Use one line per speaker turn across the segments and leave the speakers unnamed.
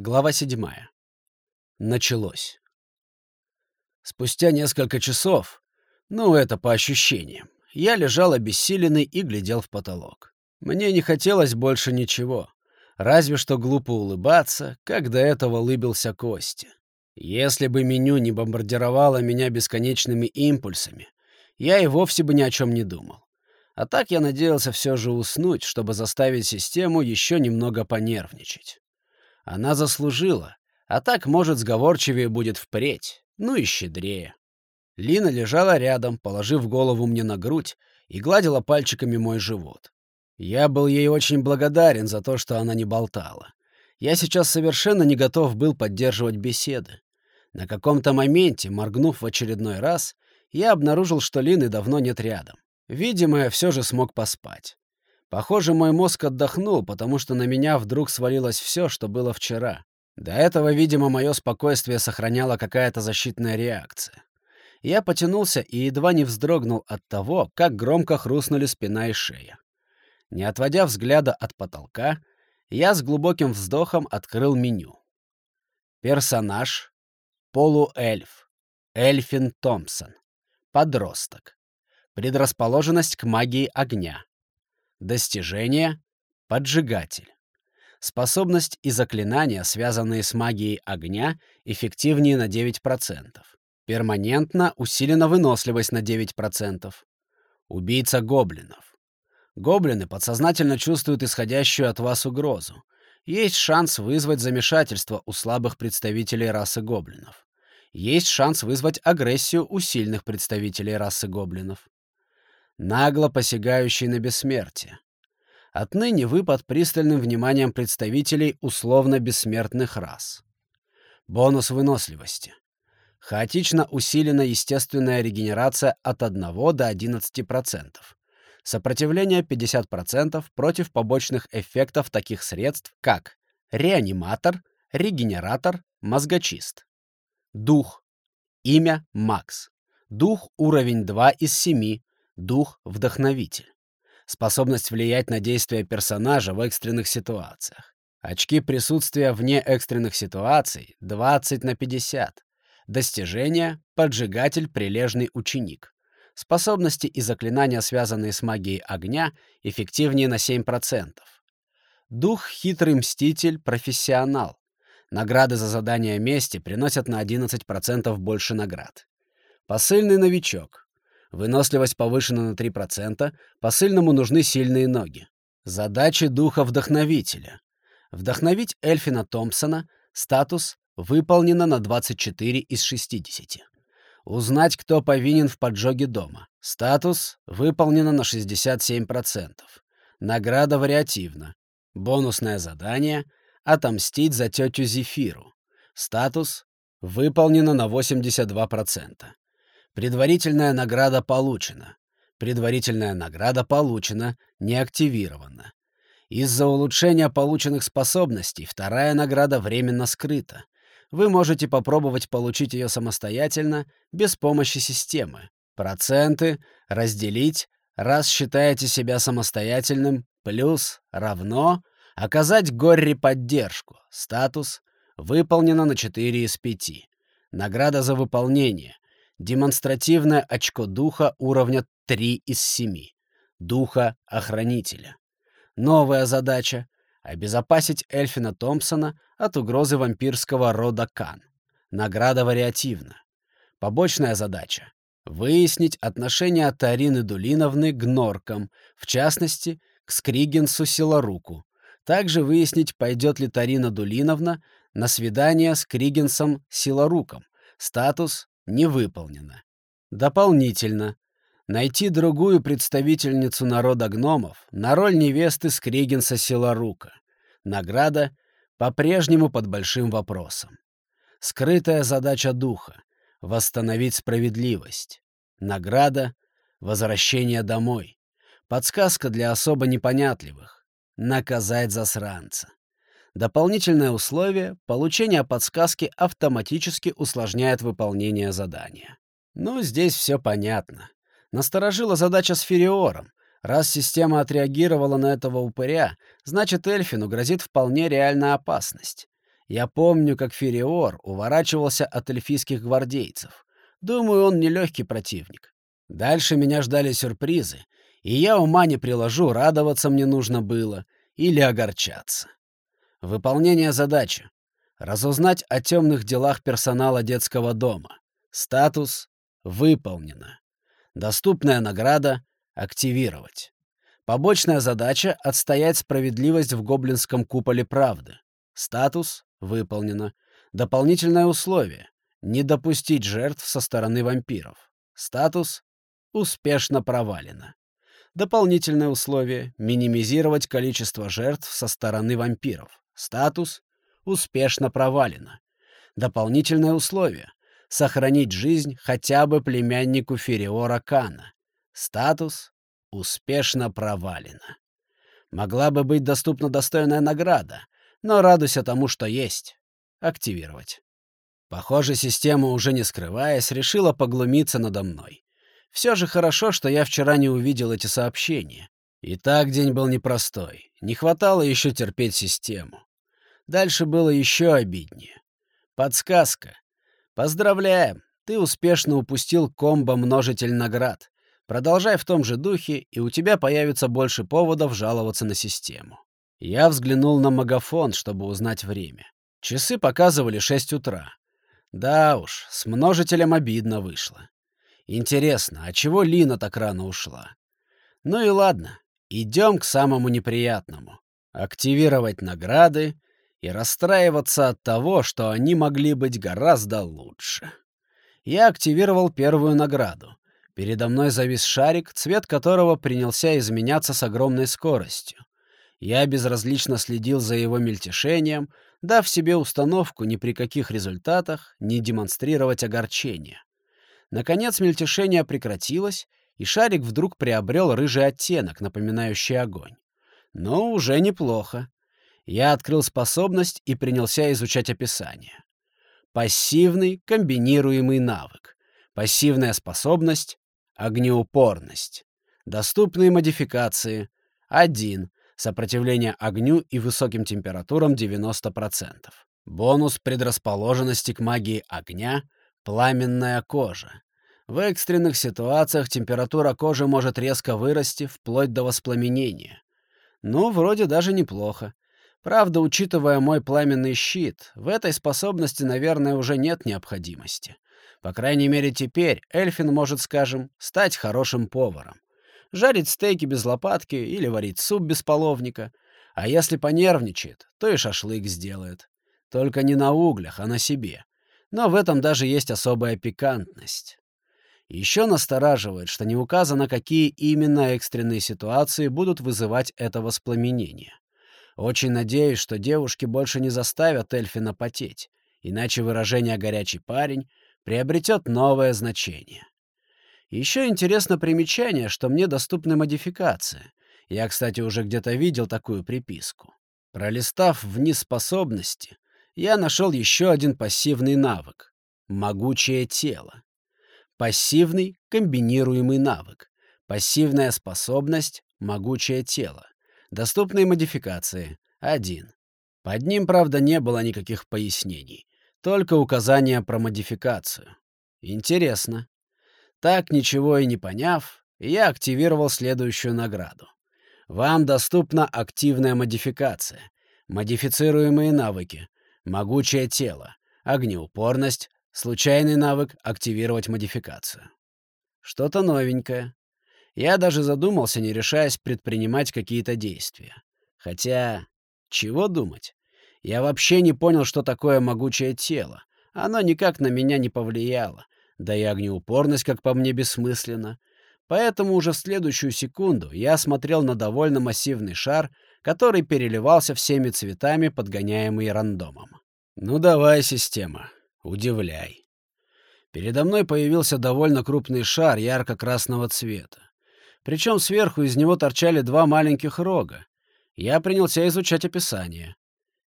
Глава седьмая. Началось. Спустя несколько часов, ну, это по ощущениям, я лежал обессиленный и глядел в потолок. Мне не хотелось больше ничего, разве что глупо улыбаться, как до этого улыбился Костя. Если бы меню не бомбардировало меня бесконечными импульсами, я и вовсе бы ни о чем не думал. А так я надеялся все же уснуть, чтобы заставить систему еще немного понервничать. Она заслужила, а так, может, сговорчивее будет впредь, ну и щедрее. Лина лежала рядом, положив голову мне на грудь и гладила пальчиками мой живот. Я был ей очень благодарен за то, что она не болтала. Я сейчас совершенно не готов был поддерживать беседы. На каком-то моменте, моргнув в очередной раз, я обнаружил, что Лины давно нет рядом. Видимо, я все же смог поспать. Похоже, мой мозг отдохнул, потому что на меня вдруг свалилось все, что было вчера. До этого, видимо, мое спокойствие сохраняло какая-то защитная реакция. Я потянулся и едва не вздрогнул от того, как громко хрустнули спина и шея. Не отводя взгляда от потолка, я с глубоким вздохом открыл меню. Персонаж — полуэльф, Эльфин Томпсон, подросток, предрасположенность к магии огня, Достижение — поджигатель. Способность и заклинания, связанные с магией огня, эффективнее на 9%. Перманентно усилена выносливость на 9%. Убийца гоблинов. Гоблины подсознательно чувствуют исходящую от вас угрозу. Есть шанс вызвать замешательство у слабых представителей расы гоблинов. Есть шанс вызвать агрессию у сильных представителей расы гоблинов нагло посягающий на бессмертие. Отныне вы под пристальным вниманием представителей условно-бессмертных рас. Бонус выносливости. Хаотично усилена естественная регенерация от 1 до 11%. Сопротивление 50% против побочных эффектов таких средств, как реаниматор, регенератор, мозгочист. Дух. Имя Макс. Дух уровень 2 из 7, Дух-вдохновитель. Способность влиять на действия персонажа в экстренных ситуациях. Очки присутствия вне экстренных ситуаций 20 на 50. Достижение — поджигатель прилежный ученик. Способности и заклинания, связанные с магией огня, эффективнее на 7%. Дух — хитрый мститель, профессионал. Награды за задания мести приносят на 11% больше наград. Посыльный новичок. Выносливость повышена на 3%, посыльному нужны сильные ноги. Задачи духа-вдохновителя. Вдохновить Эльфина Томпсона. Статус выполнено на 24 из 60. Узнать, кто повинен в поджоге дома. Статус выполнено на 67%. Награда вариативна. Бонусное задание — отомстить за тетю Зефиру. Статус выполнено на 82%. Предварительная награда получена. Предварительная награда получена, не активирована. Из-за улучшения полученных способностей вторая награда временно скрыта. Вы можете попробовать получить ее самостоятельно, без помощи системы. Проценты разделить, раз считаете себя самостоятельным, плюс, равно, оказать Горри поддержку. Статус выполнено на 4 из 5. Награда за выполнение. Демонстративное очко духа уровня 3 из 7. Духа охранителя. Новая задача — обезопасить Эльфина Томпсона от угрозы вампирского рода Кан. Награда вариативна. Побочная задача — выяснить отношение Тарины Дулиновны к норкам, в частности, к Скригенсу Силаруку. Также выяснить, пойдет ли Тарина Дулиновна на свидание с Кригенсом Силаруком. Статус не выполнено. Дополнительно. Найти другую представительницу народа гномов на роль невесты Скригенса Силарука. Награда по-прежнему под большим вопросом. Скрытая задача духа — восстановить справедливость. Награда — возвращение домой. Подсказка для особо непонятливых — наказать засранца. Дополнительное условие — получение подсказки автоматически усложняет выполнение задания. Ну, здесь все понятно. Насторожила задача с Фериором. Раз система отреагировала на этого упыря, значит, Эльфину грозит вполне реальная опасность. Я помню, как Фериор уворачивался от эльфийских гвардейцев. Думаю, он нелегкий противник. Дальше меня ждали сюрпризы, и я ума не приложу, радоваться мне нужно было или огорчаться. Выполнение задачи. Разузнать о темных делах персонала детского дома. Статус выполнено. Доступная награда активировать. Побочная задача — отстоять справедливость в гоблинском куполе правды. Статус выполнено. Дополнительное условие — не допустить жертв со стороны вампиров. Статус успешно провалено. Дополнительное условие — минимизировать количество жертв со стороны вампиров. Статус успешно провалено. Дополнительное условие — сохранить жизнь хотя бы племяннику Фериора Кана. Статус успешно провалено. Могла бы быть доступна достойная награда, но радуйся тому, что есть. Активировать. Похоже, система, уже не скрываясь, решила поглумиться надо мной. Все же хорошо, что я вчера не увидел эти сообщения. И так день был непростой. Не хватало еще терпеть систему. Дальше было еще обиднее. Подсказка. Поздравляем, ты успешно упустил комбо-множитель наград. Продолжай в том же духе, и у тебя появится больше поводов жаловаться на систему. Я взглянул на магафон, чтобы узнать время. Часы показывали 6 утра. Да уж, с множителем обидно вышло. Интересно, а чего Лина так рано ушла? Ну и ладно, идем к самому неприятному. Активировать награды и расстраиваться от того, что они могли быть гораздо лучше. Я активировал первую награду. Передо мной завис шарик, цвет которого принялся изменяться с огромной скоростью. Я безразлично следил за его мельтешением, дав себе установку ни при каких результатах не демонстрировать огорчения. Наконец мельтешение прекратилось, и шарик вдруг приобрел рыжий оттенок, напоминающий огонь. Но уже неплохо. Я открыл способность и принялся изучать описание. Пассивный комбинируемый навык. Пассивная способность — огнеупорность. Доступные модификации — 1. Сопротивление огню и высоким температурам 90%. Бонус предрасположенности к магии огня — Пламенная кожа. В экстренных ситуациях температура кожи может резко вырасти, вплоть до воспламенения. Ну, вроде даже неплохо. Правда, учитывая мой пламенный щит, в этой способности, наверное, уже нет необходимости. По крайней мере, теперь Эльфин может, скажем, стать хорошим поваром. Жарить стейки без лопатки или варить суп без половника. А если понервничает, то и шашлык сделает. Только не на углях, а на себе. Но в этом даже есть особая пикантность. Еще настораживает, что не указано, какие именно экстренные ситуации будут вызывать это воспламенение. Очень надеюсь, что девушки больше не заставят Эльфина потеть, иначе выражение «горячий парень» приобретет новое значение. Еще интересно примечание, что мне доступны модификации. Я, кстати, уже где-то видел такую приписку. Пролистав вниз способности, я нашел еще один пассивный навык — могучее тело. Пассивный комбинируемый навык. Пассивная способность — могучее тело. Доступные модификации — один. Под ним, правда, не было никаких пояснений, только указания про модификацию. Интересно. Так, ничего и не поняв, я активировал следующую награду. Вам доступна активная модификация. Модифицируемые навыки. Могучее тело. Огнеупорность. Случайный навык — активировать модификацию. Что-то новенькое. Я даже задумался, не решаясь предпринимать какие-то действия. Хотя, чего думать? Я вообще не понял, что такое могучее тело. Оно никак на меня не повлияло. Да и огнеупорность, как по мне, бессмысленна. Поэтому уже в следующую секунду я смотрел на довольно массивный шар, который переливался всеми цветами, подгоняемый рандомом. Ну давай, система, удивляй. Передо мной появился довольно крупный шар ярко-красного цвета. Причем сверху из него торчали два маленьких рога. Я принялся изучать описание.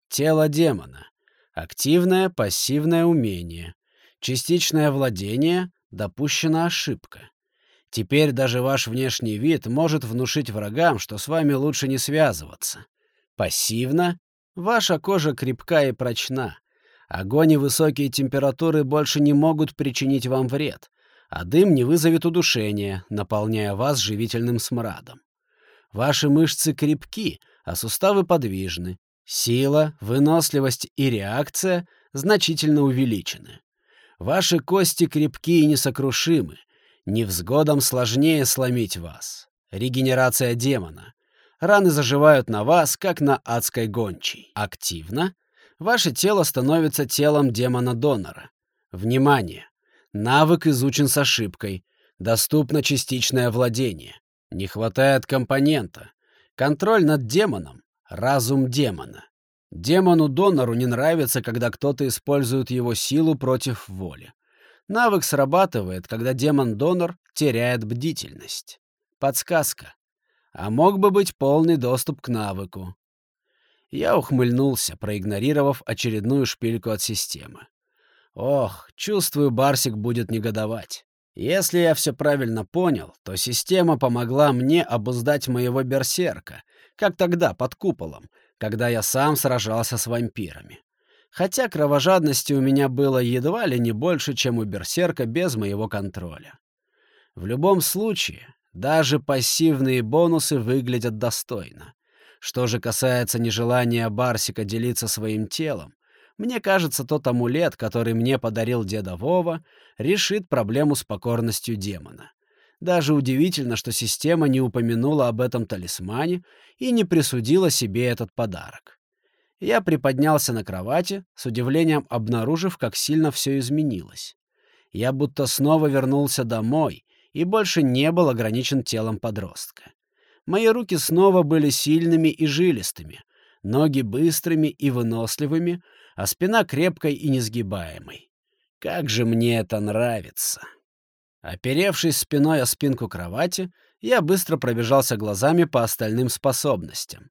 Тело демона. Активное, пассивное умение. Частичное владение. Допущена ошибка. Теперь даже ваш внешний вид может внушить врагам, что с вами лучше не связываться. Пассивно Ваша кожа крепка и прочна. Огонь и высокие температуры больше не могут причинить вам вред, а дым не вызовет удушения, наполняя вас живительным смрадом. Ваши мышцы крепки, а суставы подвижны. Сила, выносливость и реакция значительно увеличены. Ваши кости крепки и несокрушимы. Невзгодам сложнее сломить вас. Регенерация демона. Раны заживают на вас, как на адской гончей. Активно. Ваше тело становится телом демона-донора. Внимание! Навык изучен с ошибкой. Доступно частичное владение. Не хватает компонента. Контроль над демоном. Разум демона. Демону-донору не нравится, когда кто-то использует его силу против воли. Навык срабатывает, когда демон-донор теряет бдительность. Подсказка. А мог бы быть полный доступ к навыку. Я ухмыльнулся, проигнорировав очередную шпильку от системы. Ох, чувствую, Барсик будет негодовать. Если я все правильно понял, то система помогла мне обуздать моего берсерка, как тогда, под куполом, когда я сам сражался с вампирами. Хотя кровожадности у меня было едва ли не больше, чем у берсерка без моего контроля. В любом случае, даже пассивные бонусы выглядят достойно. Что же касается нежелания Барсика делиться своим телом, мне кажется, тот амулет, который мне подарил деда Вова, решит проблему с покорностью демона. Даже удивительно, что система не упомянула об этом талисмане и не присудила себе этот подарок. Я приподнялся на кровати, с удивлением обнаружив, как сильно все изменилось. Я будто снова вернулся домой и больше не был ограничен телом подростка. Мои руки снова были сильными и жилистыми, ноги быстрыми и выносливыми, а спина крепкой и несгибаемой. Как же мне это нравится! Оперевшись спиной о спинку кровати, я быстро пробежался глазами по остальным способностям.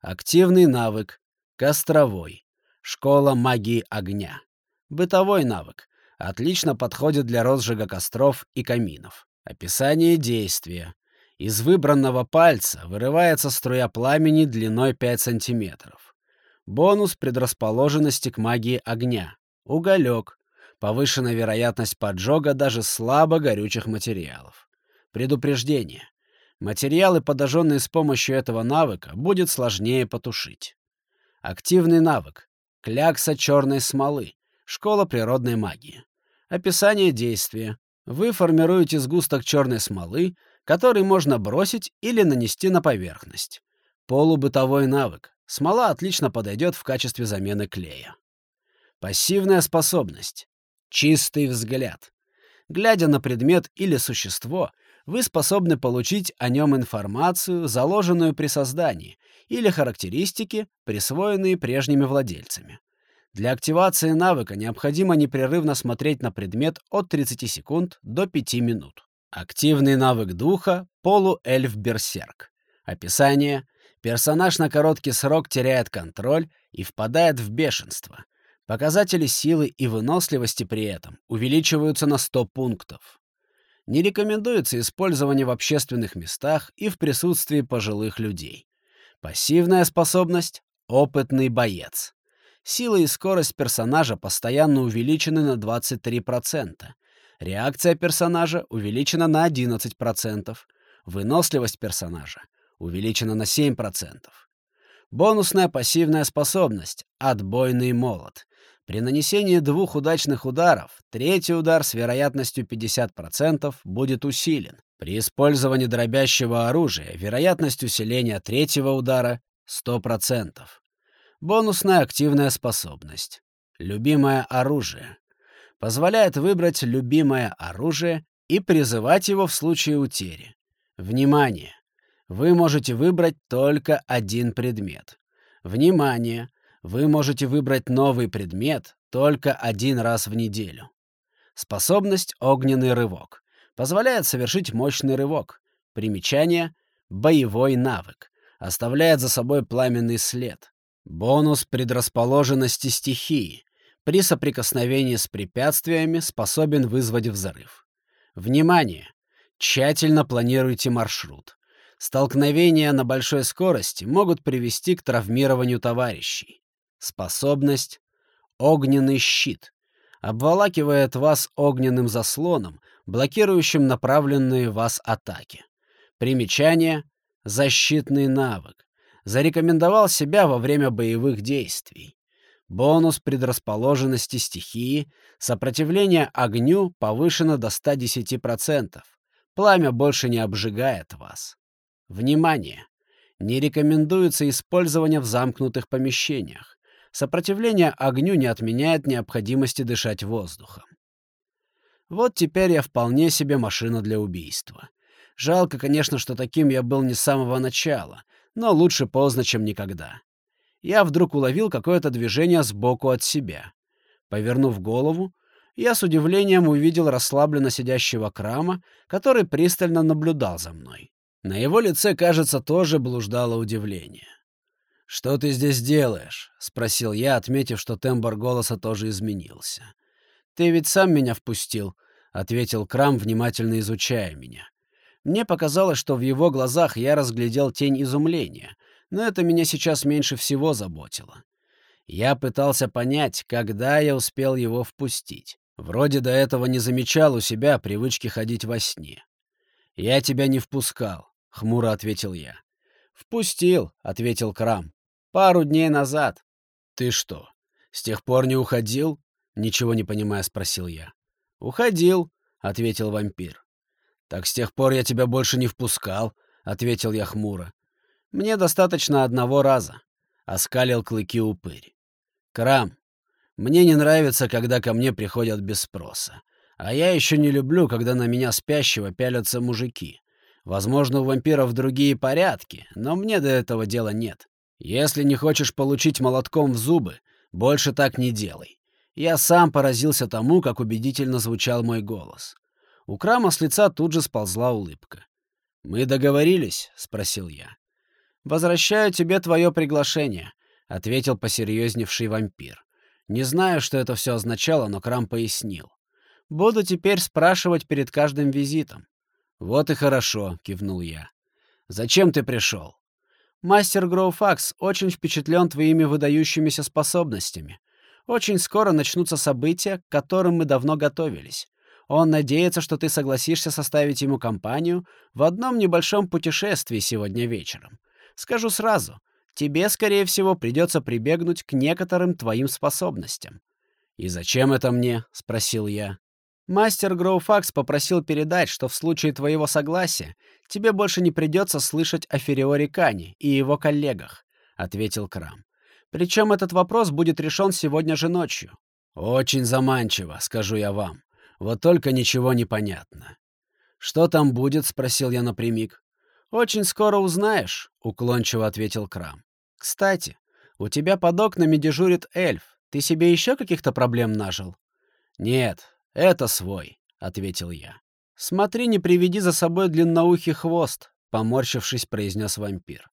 Активный навык, костровой, школа магии огня. Бытовой навык, отлично подходит для розжига костров и каминов. Описание действия. Из выбранного пальца вырывается струя пламени длиной 5 сантиметров. Бонус предрасположенности к магии огня. Уголек. Повышенная вероятность поджога даже слабо горючих материалов. Предупреждение. Материалы, подожженные с помощью этого навыка, будет сложнее потушить. Активный навык. Клякса черной смолы. Школа природной магии. Описание действия. Вы формируете сгусток черной смолы, который можно бросить или нанести на поверхность. Полубытовой навык. Смола отлично подойдет в качестве замены клея. Пассивная способность. Чистый взгляд. Глядя на предмет или существо, вы способны получить о нем информацию, заложенную при создании, или характеристики, присвоенные прежними владельцами. Для активации навыка необходимо непрерывно смотреть на предмет от 30 секунд до 5 минут. Активный навык духа — полуэльф-берсерк. Описание Персонаж на короткий срок теряет контроль и впадает в бешенство. Показатели силы и выносливости при этом увеличиваются на 100 пунктов. Не рекомендуется использование в общественных местах и в присутствии пожилых людей. Пассивная способность — опытный боец. Сила и скорость персонажа постоянно увеличены на 23%. Реакция персонажа увеличена на 11%. Выносливость персонажа увеличена на 7%. Бонусная пассивная способность — отбойный молот. При нанесении двух удачных ударов третий удар с вероятностью 50% будет усилен. При использовании дробящего оружия вероятность усиления третьего удара — 100%. Бонусная активная способность. Любимое оружие. Позволяет выбрать любимое оружие и призывать его в случае утери. Внимание! Вы можете выбрать только один предмет. Внимание! Вы можете выбрать новый предмет только один раз в неделю. Способность «Огненный рывок» позволяет совершить мощный рывок. Примечание «Боевой навык» оставляет за собой пламенный след. Бонус предрасположенности стихии. При соприкосновении с препятствиями способен вызвать взрыв. Внимание! Тщательно планируйте маршрут. Столкновения на большой скорости могут привести к травмированию товарищей. Способность — огненный щит. Обволакивает вас огненным заслоном, блокирующим направленные вас атаки. Примечание — защитный навык. Зарекомендовал себя во время боевых действий. Бонус предрасположенности стихии, сопротивление огню повышено до 110%. Пламя больше не обжигает вас. Внимание! Не рекомендуется использование в замкнутых помещениях. Сопротивление огню не отменяет необходимости дышать воздухом. Вот теперь я вполне себе машина для убийства. Жалко, конечно, что таким я был не с самого начала, но лучше поздно, чем никогда. Я вдруг уловил какое-то движение сбоку от себя. Повернув голову, я с удивлением увидел расслабленно сидящего Крама, который пристально наблюдал за мной. На его лице, кажется, тоже блуждало удивление. «Что ты здесь делаешь?» — спросил я, отметив, что тембр голоса тоже изменился. «Ты ведь сам меня впустил», — ответил Крам, внимательно изучая меня. Мне показалось, что в его глазах я разглядел тень изумления, но это меня сейчас меньше всего заботило. Я пытался понять, когда я успел его впустить. Вроде до этого не замечал у себя привычки ходить во сне. «Я тебя не впускал», — хмуро ответил я. «Впустил», — ответил Крам. «Пару дней назад». «Ты что, с тех пор не уходил?» — ничего не понимая спросил я. «Уходил», — ответил вампир. «Так с тех пор я тебя больше не впускал», — ответил я хмуро. «Мне достаточно одного раза», — оскалил клыки упырь. «Крам, мне не нравится, когда ко мне приходят без спроса. А я еще не люблю, когда на меня спящего пялятся мужики. Возможно, у вампиров другие порядки, но мне до этого дела нет. Если не хочешь получить молотком в зубы, больше так не делай. Я сам поразился тому, как убедительно звучал мой голос. У Крама с лица тут же сползла улыбка. «Мы договорились?» — спросил я. «Возвращаю тебе твое приглашение», — ответил посерьезневший вампир. Не знаю, что это все означало, но Крам пояснил. «Буду теперь спрашивать перед каждым визитом». «Вот и хорошо», — кивнул я. «Зачем ты пришел?» «Мастер Гроуфакс очень впечатлен твоими выдающимися способностями. Очень скоро начнутся события, к которым мы давно готовились. Он надеется, что ты согласишься составить ему компанию в одном небольшом путешествии сегодня вечером. Скажу сразу, тебе, скорее всего, придется прибегнуть к некоторым твоим способностям. «И зачем это мне?» — спросил я. Мастер Гроуфакс попросил передать, что в случае твоего согласия тебе больше не придется слышать о Фериоре Кане и его коллегах, — ответил Крам. Причем этот вопрос будет решен сегодня же ночью. Очень заманчиво, скажу я вам. Вот только ничего не понятно. «Что там будет?» — спросил я напрямик. «Очень скоро узнаешь», — уклончиво ответил Крам. «Кстати, у тебя под окнами дежурит эльф. Ты себе еще каких-то проблем нажил?» «Нет, это свой», — ответил я. «Смотри, не приведи за собой длинноухий хвост», — поморщившись, произнес вампир.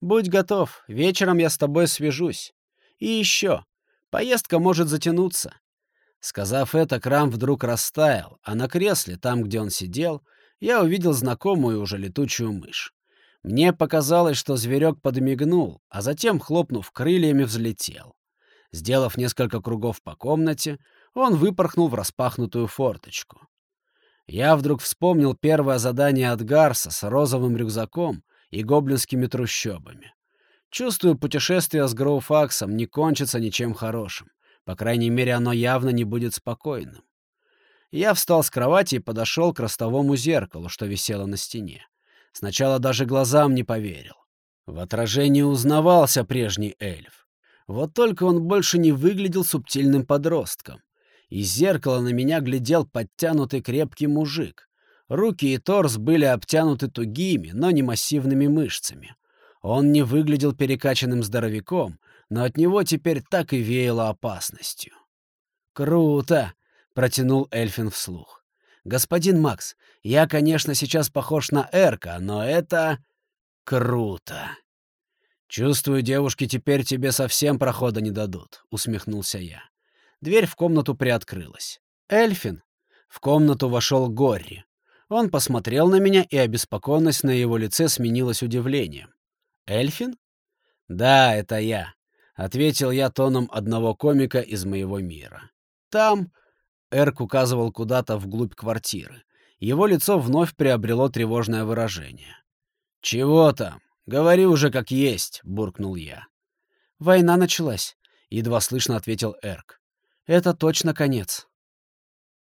«Будь готов, вечером я с тобой свяжусь. И еще, поездка может затянуться». Сказав это, Крам вдруг растаял, а на кресле, там, где он сидел, я увидел знакомую уже летучую мышь. Мне показалось, что зверек подмигнул, а затем, хлопнув крыльями, взлетел. Сделав несколько кругов по комнате, он выпорхнул в распахнутую форточку. Я вдруг вспомнил первое задание от Гарса с розовым рюкзаком и гоблинскими трущобами. Чувствую, путешествие с Гроуфаксом не кончится ничем хорошим. По крайней мере, оно явно не будет спокойным. Я встал с кровати и подошел к ростовому зеркалу, что висело на стене. Сначала даже глазам не поверил. В отражении узнавался прежний эльф. Вот только он больше не выглядел субтильным подростком. Из зеркала на меня глядел подтянутый крепкий мужик. Руки и торс были обтянуты тугими, но не массивными мышцами. Он не выглядел перекачанным здоровяком, но от него теперь так и веяло опасностью. «Круто!» протянул Эльфин вслух. «Господин Макс, я, конечно, сейчас похож на Эрка, но это... круто!» «Чувствую, девушки теперь тебе совсем прохода не дадут», — усмехнулся я. Дверь в комнату приоткрылась. «Эльфин!» В комнату вошел Горри. Он посмотрел на меня, и обеспокоенность на его лице сменилась удивлением. «Эльфин?» «Да, это я», — ответил я тоном одного комика из моего мира. Там Эрк указывал куда-то вглубь квартиры. Его лицо вновь приобрело тревожное выражение. «Чего там? Говори уже как есть», — буркнул я.
«Война началась», — едва слышно ответил Эрк. «Это точно конец».